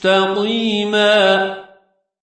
مستقيما